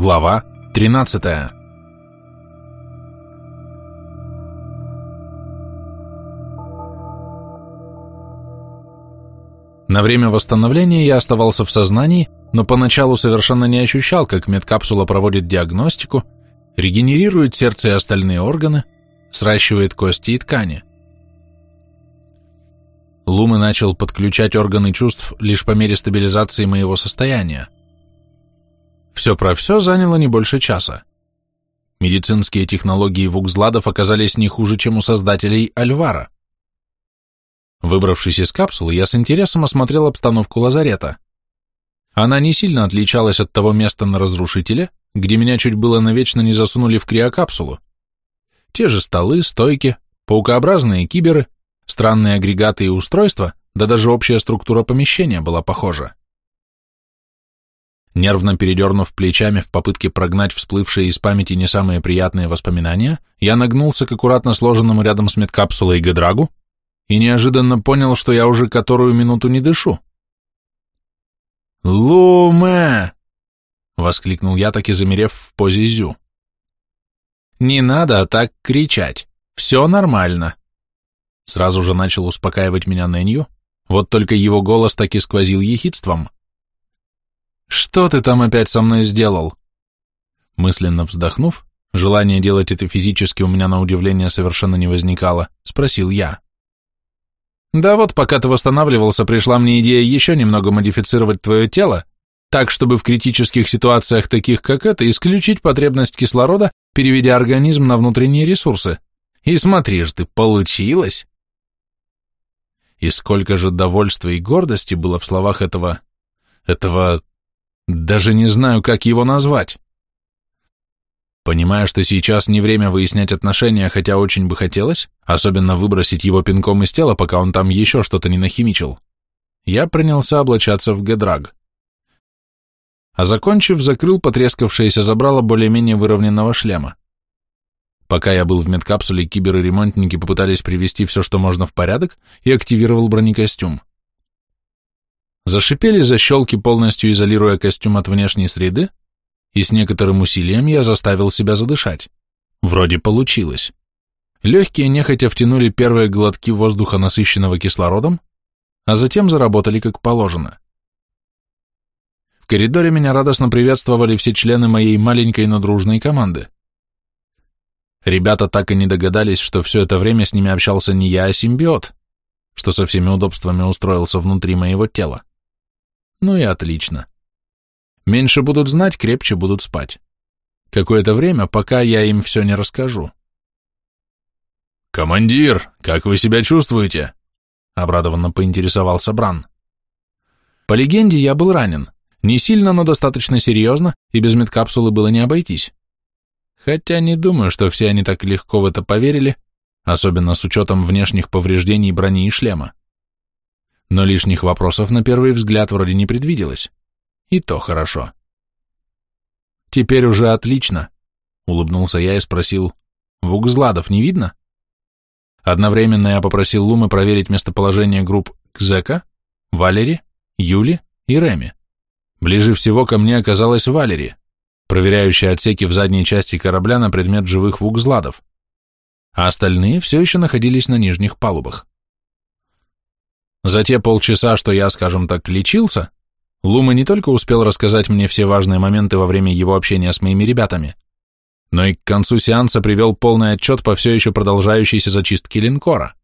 Глава 13 На время восстановления я оставался в сознании, но поначалу совершенно не ощущал, как медкапсула проводит диагностику, регенерирует сердце и остальные органы, сращивает кости и ткани. Лумы начал подключать органы чувств лишь по мере стабилизации моего состояния. Все про все заняло не больше часа. Медицинские технологии Вукзладов оказались не хуже, чем у создателей Альвара. Выбравшись из капсулы, я с интересом осмотрел обстановку лазарета. Она не сильно отличалась от того места на разрушителе, где меня чуть было навечно не засунули в криокапсулу. Те же столы, стойки, паукообразные киберы, странные агрегаты и устройства, да даже общая структура помещения была похожа. Нервно передернув плечами в попытке прогнать всплывшие из памяти не самые приятные воспоминания, я нагнулся к аккуратно сложенному рядом с медкапсулой Гедрагу и неожиданно понял, что я уже которую минуту не дышу. «Луме!» — воскликнул я, так и замерев в позе зю. «Не надо так кричать. Все нормально». Сразу же начал успокаивать меня Нэнью, вот только его голос так и сквозил ехидством. «Что ты там опять со мной сделал?» Мысленно вздохнув, желание делать это физически у меня на удивление совершенно не возникало, спросил я. «Да вот, пока ты восстанавливался, пришла мне идея еще немного модифицировать твое тело, так, чтобы в критических ситуациях, таких как эта, исключить потребность кислорода, переведя организм на внутренние ресурсы. И смотри ж ты, получилось!» И сколько же довольства и гордости было в словах этого... этого даже не знаю, как его назвать. Понимая, что сейчас не время выяснять отношения, хотя очень бы хотелось, особенно выбросить его пинком из тела, пока он там еще что-то не нахимичил, я принялся облачаться в гедраг. А закончив, закрыл потрескавшееся забрало более-менее выровненного шлема. Пока я был в медкапсуле, киберы-ремонтники попытались привести все, что можно в порядок, и активировал бронекостюм. Зашипели защелки, полностью изолируя костюм от внешней среды, и с некоторым усилием я заставил себя задышать. Вроде получилось. Легкие нехотя втянули первые глотки воздуха, насыщенного кислородом, а затем заработали как положено. В коридоре меня радостно приветствовали все члены моей маленькой, но дружной команды. Ребята так и не догадались, что все это время с ними общался не я, а симбиот, что со всеми удобствами устроился внутри моего тела. Ну и отлично. Меньше будут знать, крепче будут спать. Какое-то время, пока я им все не расскажу. «Командир, как вы себя чувствуете?» — обрадованно поинтересовался Бран. По легенде, я был ранен. Не сильно, но достаточно серьезно, и без медкапсулы было не обойтись. Хотя не думаю, что все они так легко в это поверили, особенно с учетом внешних повреждений брони и шлема но лишних вопросов на первый взгляд вроде не предвиделось. И то хорошо. Теперь уже отлично, улыбнулся я и спросил, Вугзладов не видно? Одновременно я попросил Лумы проверить местоположение групп Кзека, Валери, Юли и Реми. Ближе всего ко мне оказалась Валери, проверяющая отсеки в задней части корабля на предмет живых вугзладов, а остальные все еще находились на нижних палубах. За те полчаса, что я, скажем так, лечился, Лума не только успел рассказать мне все важные моменты во время его общения с моими ребятами, но и к концу сеанса привел полный отчет по все еще продолжающейся зачистке линкора.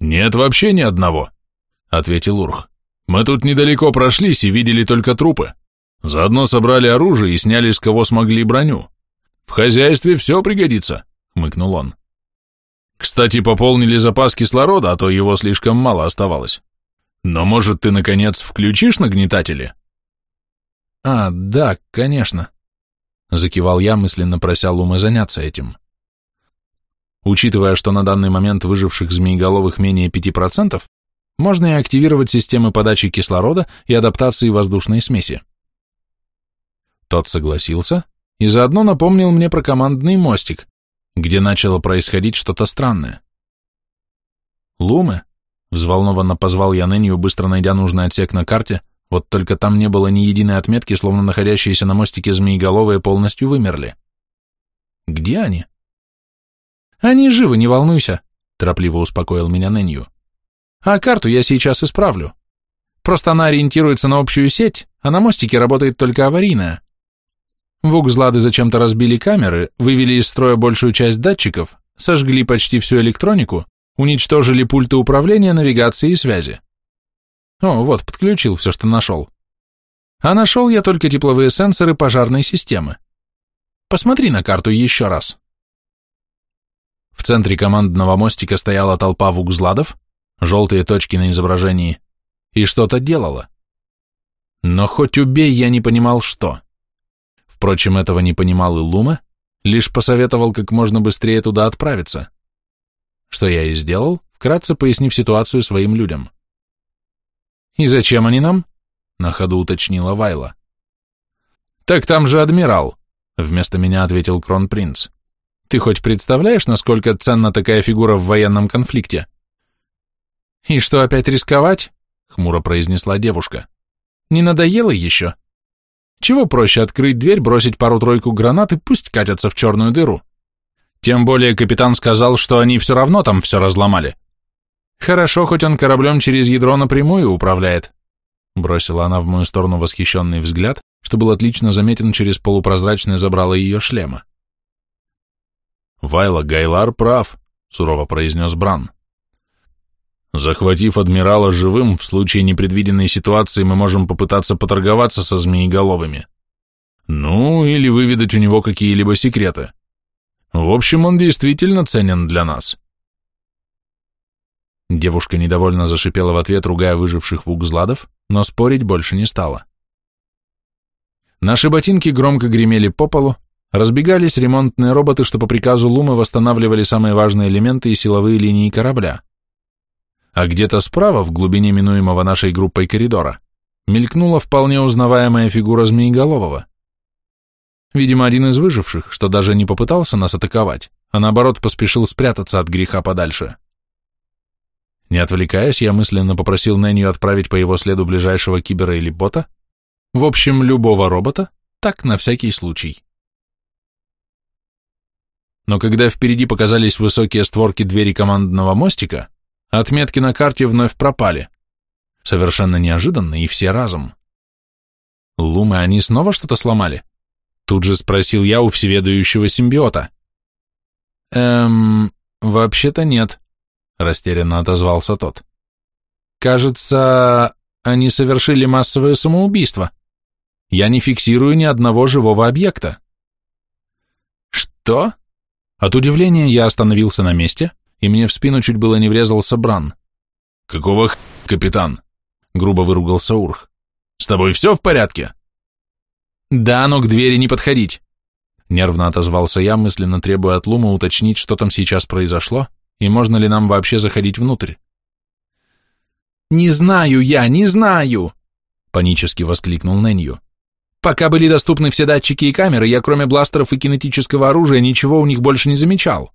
«Нет вообще ни одного», — ответил Урх. «Мы тут недалеко прошлись и видели только трупы. Заодно собрали оружие и сняли с кого смогли броню. В хозяйстве все пригодится», — хмыкнул он. Кстати, пополнили запас кислорода, а то его слишком мало оставалось. Но, может, ты, наконец, включишь нагнетатели? А, да, конечно. Закивал я, мысленно прося Лумы заняться этим. Учитывая, что на данный момент выживших змееголовых менее 5%, можно и активировать системы подачи кислорода и адаптации воздушной смеси. Тот согласился и заодно напомнил мне про командный мостик, где начало происходить что-то странное. «Лумы?» — взволнованно позвал я Нэнью, быстро найдя нужный отсек на карте, Вот только там не было ни единой отметки, словно находящиеся на мостике змееголовые полностью вымерли. Где они? Они живы, не волнуйся, торопливо успокоил меня Нэнью. А карту я сейчас исправлю. Просто она ориентируется на общую сеть, а на мостике работает только аварийная. Вукзлады зачем-то разбили камеры, вывели из строя большую часть датчиков, сожгли почти всю электронику, уничтожили пульты управления, навигации и связи. О, вот, подключил все, что нашел. А нашел я только тепловые сенсоры пожарной системы. Посмотри на карту еще раз. В центре командного мостика стояла толпа вукзладов, желтые точки на изображении, и что-то делала. Но хоть убей, я не понимал, что. Впрочем, этого не понимал и Лума, лишь посоветовал как можно быстрее туда отправиться. Что я и сделал, вкратце пояснив ситуацию своим людям. «И зачем они нам?» — на ходу уточнила Вайла. «Так там же адмирал», — вместо меня ответил кронпринц. «Ты хоть представляешь, насколько ценна такая фигура в военном конфликте?» «И что, опять рисковать?» — хмуро произнесла девушка. «Не надоело еще?» Чего проще открыть дверь, бросить пару-тройку гранат и пусть катятся в черную дыру. Тем более капитан сказал, что они все равно там все разломали. Хорошо, хоть он кораблем через ядро напрямую управляет. Бросила она в мою сторону восхищенный взгляд, что был отлично заметен через полупрозрачное забрало ее шлема. «Вайла Гайлар прав», — сурово произнес Бран. Захватив адмирала живым, в случае непредвиденной ситуации мы можем попытаться поторговаться со змееголовыми. Ну, или выведать у него какие-либо секреты. В общем, он действительно ценен для нас. Девушка недовольно зашипела в ответ, ругая выживших вугзладов, но спорить больше не стала. Наши ботинки громко гремели по полу, разбегались ремонтные роботы, что по приказу Лумы восстанавливали самые важные элементы и силовые линии корабля а где-то справа, в глубине минуемого нашей группой коридора, мелькнула вполне узнаваемая фигура Змееголового. Видимо, один из выживших, что даже не попытался нас атаковать, а наоборот поспешил спрятаться от греха подальше. Не отвлекаясь, я мысленно попросил Нэнью отправить по его следу ближайшего кибера или бота, в общем, любого робота, так на всякий случай. Но когда впереди показались высокие створки двери командного мостика, Отметки на карте вновь пропали. Совершенно неожиданно и все разом. Лумы, они снова что-то сломали? Тут же спросил я у всеведающего симбиота. Эм, вообще-то нет, растерянно отозвался тот. Кажется, они совершили массовое самоубийство. Я не фиксирую ни одного живого объекта. Что? От удивления я остановился на месте, и мне в спину чуть было не врезался Бран. «Какого х... капитан?» — грубо выругался Урх. «С тобой все в порядке?» «Да, но к двери не подходить!» Нервно отозвался я, мысленно требуя от Лума уточнить, что там сейчас произошло, и можно ли нам вообще заходить внутрь. «Не знаю я, не знаю!» — панически воскликнул Нэнью. «Пока были доступны все датчики и камеры, я кроме бластеров и кинетического оружия ничего у них больше не замечал.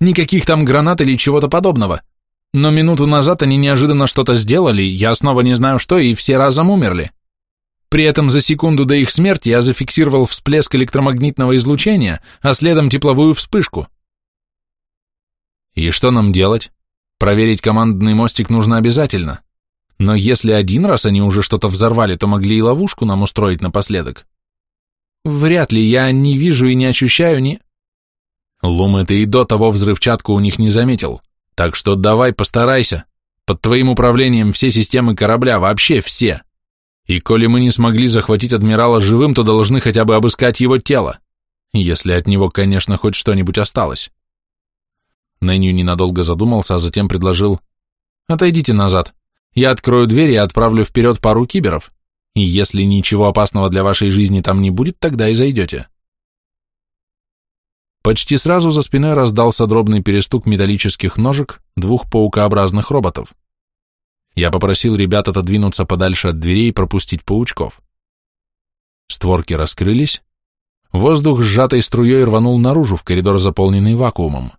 Никаких там гранат или чего-то подобного. Но минуту назад они неожиданно что-то сделали, я снова не знаю что, и все разом умерли. При этом за секунду до их смерти я зафиксировал всплеск электромагнитного излучения, а следом тепловую вспышку. И что нам делать? Проверить командный мостик нужно обязательно. Но если один раз они уже что-то взорвали, то могли и ловушку нам устроить напоследок. Вряд ли, я не вижу и не ощущаю ни... Лумы ты и до того взрывчатку у них не заметил, так что давай постарайся. Под твоим управлением все системы корабля, вообще все. И коли мы не смогли захватить адмирала живым, то должны хотя бы обыскать его тело, если от него, конечно, хоть что-нибудь осталось. Нэнью ненадолго задумался, а затем предложил, «Отойдите назад, я открою дверь и отправлю вперед пару киберов, и если ничего опасного для вашей жизни там не будет, тогда и зайдете». Почти сразу за спиной раздался дробный перестук металлических ножек двух паукообразных роботов. Я попросил ребят отодвинуться подальше от дверей и пропустить паучков. Створки раскрылись, воздух сжатой струей рванул наружу в коридор, заполненный вакуумом,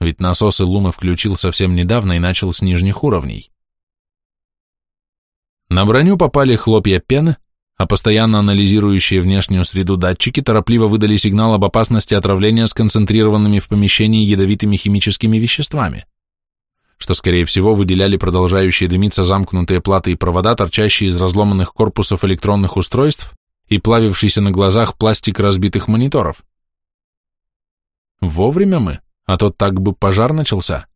ведь насос Лумы включил совсем недавно и начал с нижних уровней. На броню попали хлопья пены, а постоянно анализирующие внешнюю среду датчики торопливо выдали сигнал об опасности отравления сконцентрированными в помещении ядовитыми химическими веществами, что, скорее всего, выделяли продолжающие дымиться замкнутые платы и провода, торчащие из разломанных корпусов электронных устройств и плавившийся на глазах пластик разбитых мониторов. Вовремя мы, а то так бы пожар начался.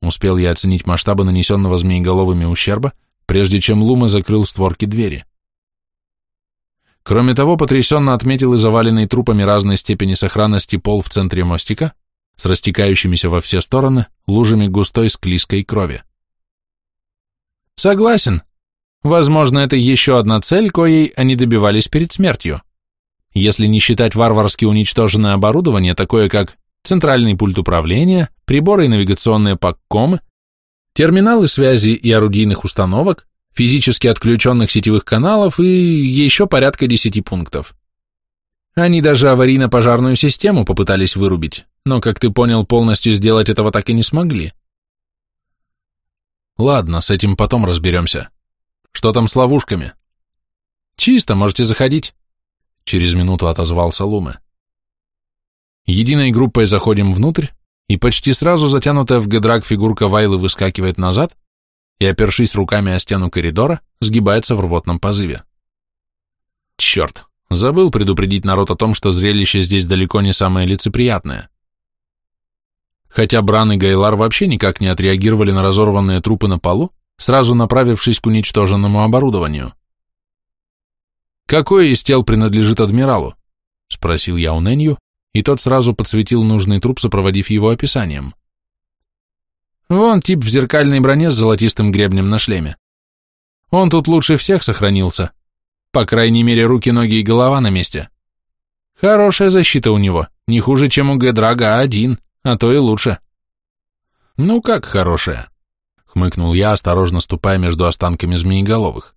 Успел я оценить масштабы нанесенного змееголовыми ущерба, прежде чем Лума закрыл створки двери. Кроме того, потрясенно отметил и заваленный трупами разной степени сохранности пол в центре мостика с растекающимися во все стороны лужами густой склизкой крови. Согласен. Возможно, это еще одна цель, коей они добивались перед смертью. Если не считать варварски уничтоженное оборудование, такое как центральный пульт управления, приборы и навигационные паккомы, терминалы связи и орудийных установок, физически отключенных сетевых каналов и еще порядка десяти пунктов. Они даже аварийно-пожарную систему попытались вырубить, но, как ты понял, полностью сделать этого так и не смогли. Ладно, с этим потом разберемся. Что там с ловушками? Чисто, можете заходить. Через минуту отозвался Луме. Единой группой заходим внутрь, и почти сразу затянутая в гедрак фигурка Вайлы выскакивает назад, и, опершись руками о стену коридора, сгибается в рвотном позыве. Черт, забыл предупредить народ о том, что зрелище здесь далеко не самое лицеприятное. Хотя Бран и Гайлар вообще никак не отреагировали на разорванные трупы на полу, сразу направившись к уничтоженному оборудованию. «Какое из тел принадлежит адмиралу?» — спросил я у Ненью, и тот сразу подсветил нужный труп, сопроводив его описанием. Вон тип в зеркальной броне с золотистым гребнем на шлеме. Он тут лучше всех сохранился. По крайней мере, руки, ноги и голова на месте. Хорошая защита у него, не хуже, чем у Гедрага один, а то и лучше. Ну как хорошая? Хмыкнул я, осторожно ступая между останками змееголовых.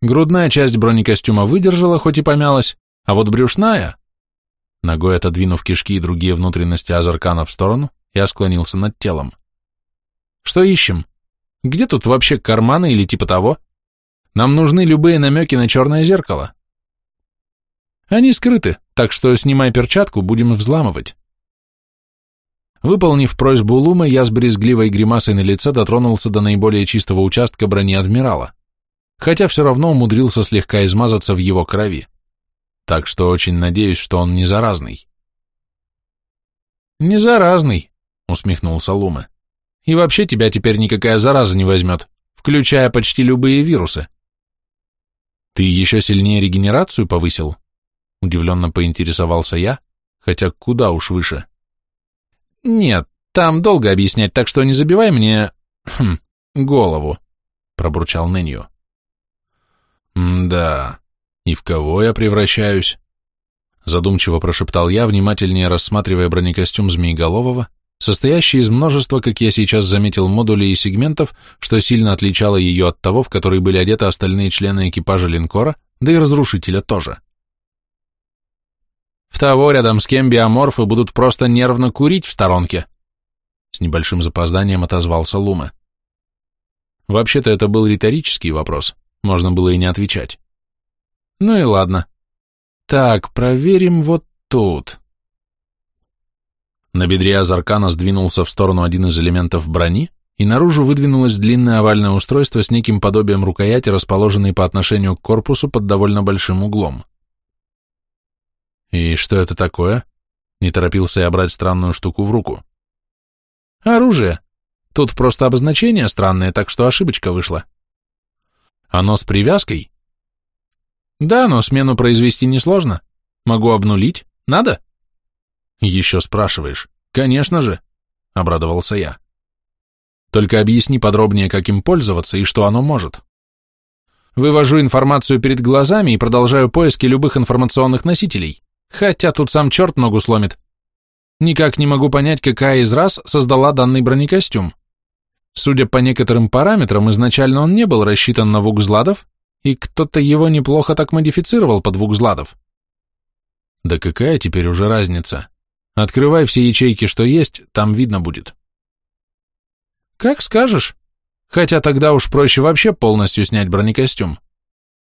Грудная часть бронекостюма выдержала, хоть и помялась, а вот брюшная... Ногой отодвинув кишки и другие внутренности Азаркана в сторону, я склонился над телом. Что ищем? Где тут вообще карманы или типа того? Нам нужны любые намеки на черное зеркало. Они скрыты, так что снимай перчатку, будем взламывать. Выполнив просьбу Лумы, я с брезгливой гримасой на лице дотронулся до наиболее чистого участка брони адмирала, хотя все равно умудрился слегка измазаться в его крови. Так что очень надеюсь, что он не заразный. «Не заразный», — усмехнулся Лума. И вообще тебя теперь никакая зараза не возьмет, включая почти любые вирусы. Ты еще сильнее регенерацию повысил? Удивленно поинтересовался я, хотя куда уж выше. Нет, там долго объяснять, так что не забивай мне... Хм, голову, пробурчал Нэнью. «Да, и в кого я превращаюсь?» Задумчиво прошептал я, внимательнее рассматривая бронекостюм Змееголового, состоящий из множества, как я сейчас заметил, модулей и сегментов, что сильно отличало ее от того, в который были одеты остальные члены экипажа линкора, да и разрушителя тоже. В того рядом с кем биоморфы будут просто нервно курить в сторонке. С небольшим запозданием отозвался Лума. Вообще-то это был риторический вопрос, можно было и не отвечать. Ну и ладно. Так, проверим вот тут. На бедре Азаркана сдвинулся в сторону один из элементов брони, и наружу выдвинулось длинное овальное устройство с неким подобием рукояти, расположенной по отношению к корпусу под довольно большим углом. «И что это такое?» — не торопился я брать странную штуку в руку. «Оружие. Тут просто обозначение странное, так что ошибочка вышла». «Оно с привязкой?» «Да, но смену произвести несложно. Могу обнулить. Надо?» Еще спрашиваешь. Конечно же, обрадовался я. Только объясни подробнее, как им пользоваться и что оно может. Вывожу информацию перед глазами и продолжаю поиски любых информационных носителей, хотя тут сам черт ногу сломит. Никак не могу понять, какая из раз создала данный бронекостюм. Судя по некоторым параметрам, изначально он не был рассчитан на вукзладов, и кто-то его неплохо так модифицировал под вукзладов. Да какая теперь уже разница? Открывай все ячейки, что есть, там видно будет. Как скажешь. Хотя тогда уж проще вообще полностью снять бронекостюм.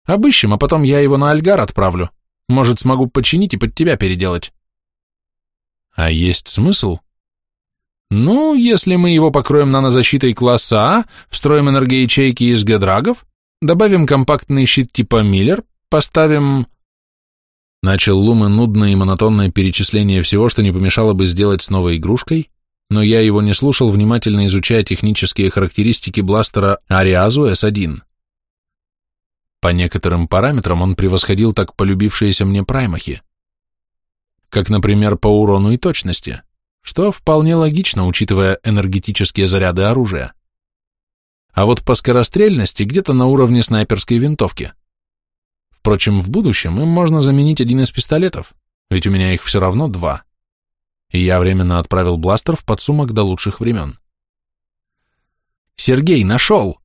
Обыщем, а потом я его на Альгар отправлю. Может, смогу починить и под тебя переделать. А есть смысл? Ну, если мы его покроем нанозащитой класса А, встроим энергоячейки из гедрагов, добавим компактный щит типа Миллер, поставим... Начал Лумы нудное и монотонное перечисление всего, что не помешало бы сделать с новой игрушкой, но я его не слушал, внимательно изучая технические характеристики бластера Ариазу S1. По некоторым параметрам он превосходил так полюбившиеся мне праймахи, как, например, по урону и точности, что вполне логично, учитывая энергетические заряды оружия. А вот по скорострельности где-то на уровне снайперской винтовки. Впрочем, в будущем им можно заменить один из пистолетов, ведь у меня их все равно два и я временно отправил бластер в подсумок до лучших времен. «Сергей, нашел!»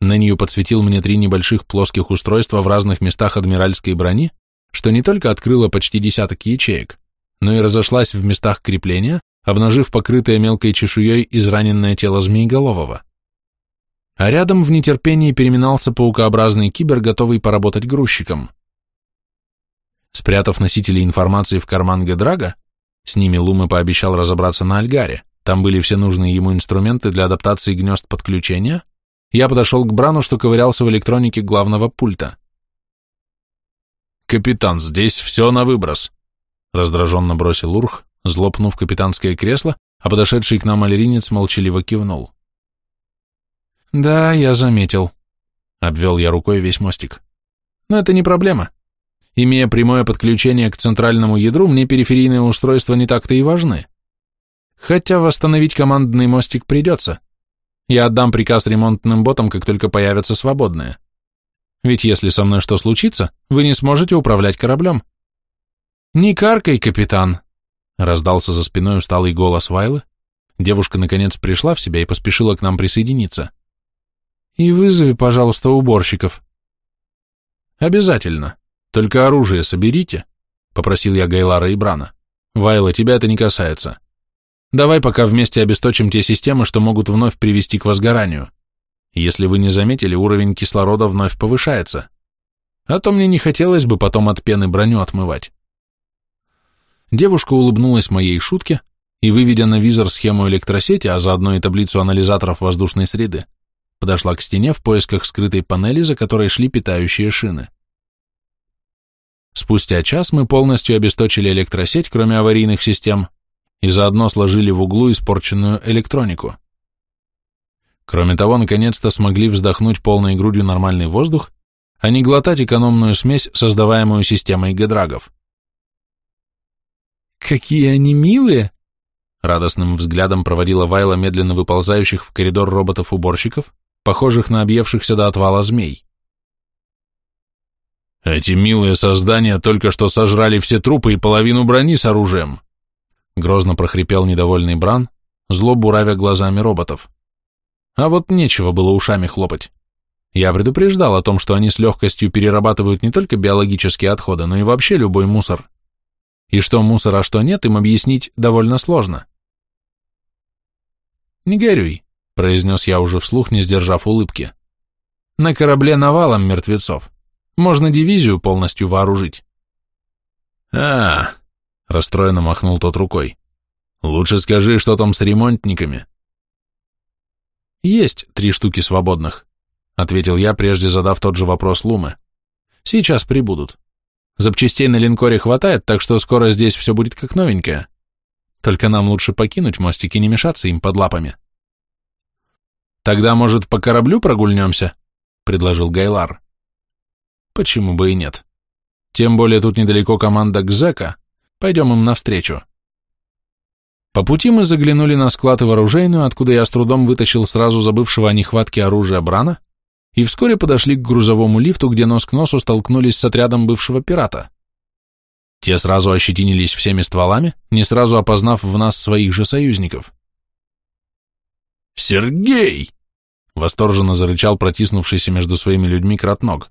Нэнью подсветил мне три небольших плоских устройства в разных местах адмиральской брони, что не только открыло почти десяток ячеек, но и разошлась в местах крепления, обнажив покрытое мелкой чешуей израненное тело змееголового. А рядом в нетерпении переминался паукообразный кибер, готовый поработать грузчиком. Спрятав носители информации в карман Гедрага, с ними Лума пообещал разобраться на Альгаре. Там были все нужные ему инструменты для адаптации гнезд подключения. Я подошел к Брану, что ковырялся в электронике главного пульта. «Капитан, здесь все на выброс», — раздраженно бросил Урх, злопнув капитанское кресло, а подошедший к нам аллеринец молчаливо кивнул. «Да, я заметил», — обвел я рукой весь мостик. «Но это не проблема. Имея прямое подключение к центральному ядру, мне периферийные устройства не так-то и важны. Хотя восстановить командный мостик придется. Я отдам приказ ремонтным ботам, как только появятся свободные. Ведь если со мной что случится, вы не сможете управлять кораблем. «Не каркай, капитан!» — раздался за спиной усталый голос Вайлы. Девушка, наконец, пришла в себя и поспешила к нам присоединиться. «И вызови, пожалуйста, уборщиков». «Обязательно», «Только оружие соберите», — попросил я Гайлара и Брана. «Вайла, тебя это не касается. Давай пока вместе обесточим те системы, что могут вновь привести к возгоранию. Если вы не заметили, уровень кислорода вновь повышается. А то мне не хотелось бы потом от пены броню отмывать». Девушка улыбнулась моей шутке и, выведя на визор схему электросети, а заодно и таблицу анализаторов воздушной среды, подошла к стене в поисках скрытой панели, за которой шли питающие шины. Спустя час мы полностью обесточили электросеть, кроме аварийных систем, и заодно сложили в углу испорченную электронику. Кроме того, наконец-то смогли вздохнуть полной грудью нормальный воздух, а не глотать экономную смесь, создаваемую системой гедрагов. «Какие они милые!» Радостным взглядом проводила Вайла медленно выползающих в коридор роботов-уборщиков, похожих на объевшихся до отвала змей. Эти милые создания только что сожрали все трупы и половину брони с оружием. Грозно прохрипел недовольный Бран, зло буравя глазами роботов. А вот нечего было ушами хлопать. Я предупреждал о том, что они с легкостью перерабатывают не только биологические отходы, но и вообще любой мусор. И что мусор, а что нет, им объяснить довольно сложно. «Не горюй», — произнес я уже вслух, не сдержав улыбки. «На корабле навалом мертвецов. Можно дивизию полностью вооружить. А, расстроенно махнул тот рукой. Лучше скажи, что там с ремонтниками. Есть три штуки свободных, ответил я, прежде задав тот же вопрос Лумы. Сейчас прибудут. Запчастей на линкоре хватает, так что скоро здесь все будет как новенькое. Только нам лучше покинуть мостик и не мешаться им под лапами. Тогда, может, по кораблю прогульнемся? предложил Гайлар. Почему бы и нет? Тем более тут недалеко команда Гзека. Пойдем им навстречу. По пути мы заглянули на склад и вооружейную, откуда я с трудом вытащил сразу забывшего о нехватке оружия Брана, и вскоре подошли к грузовому лифту, где нос к носу столкнулись с отрядом бывшего пирата. Те сразу ощетинились всеми стволами, не сразу опознав в нас своих же союзников. «Сергей!» — восторженно зарычал протиснувшийся между своими людьми Кратног.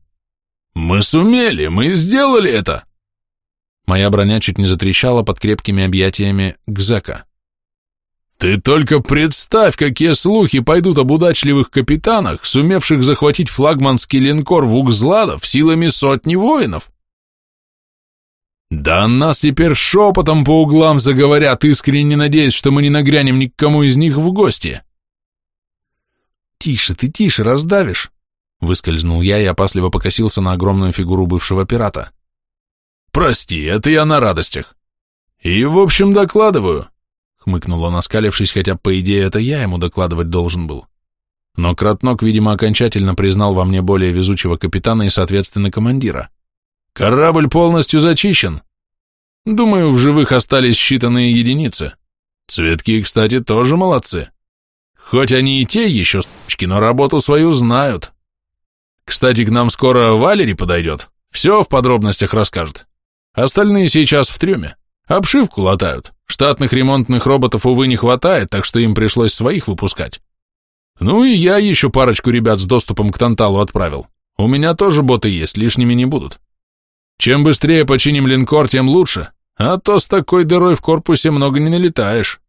«Мы сумели! Мы сделали это!» Моя броня чуть не затрещала под крепкими объятиями Гзека. Ты только представь, какие слухи пойдут об удачливых капитанах, сумевших захватить флагманский линкор Вукзладов силами сотни воинов. Да нас теперь шепотом по углам заговорят, искренне надеясь, что мы не нагрянем ни к кому из них в гости. Тише ты, тише, раздавишь. Выскользнул я и опасливо покосился на огромную фигуру бывшего пирата. Прости, это я на радостях. И, в общем, докладываю. Хмыкнул он, оскалившись, хотя, по идее, это я ему докладывать должен был. Но Кратнок, видимо, окончательно признал во мне более везучего капитана и, соответственно, командира. Корабль полностью зачищен. Думаю, в живых остались считанные единицы. Цветки, кстати, тоже молодцы. Хоть они и те еще сучки, но работу свою знают. Кстати, к нам скоро Валери подойдет. Все в подробностях расскажет. Остальные сейчас в трюме. Обшивку латают. Штатных ремонтных роботов, увы, не хватает, так что им пришлось своих выпускать. Ну и я еще парочку ребят с доступом к Танталу отправил. У меня тоже боты есть, лишними не будут. Чем быстрее починим линкор, тем лучше, а то с такой дырой в корпусе много не налетаешь.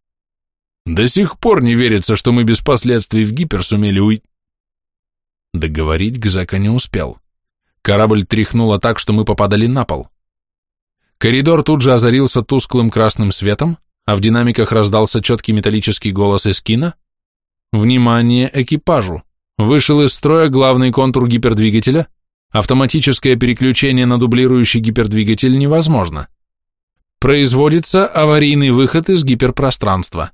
До сих пор не верится, что мы без последствий в гипер сумели уйти. Договорить Гзека не успел. Корабль тряхнуло так, что мы попадали на пол. Коридор тут же озарился тусклым красным светом, а в динамиках раздался четкий металлический голос Эскина. «Внимание экипажу! Вышел из строя главный контур гипердвигателя, Автоматическое переключение на дублирующий гипердвигатель невозможно. Производится аварийный выход из гиперпространства.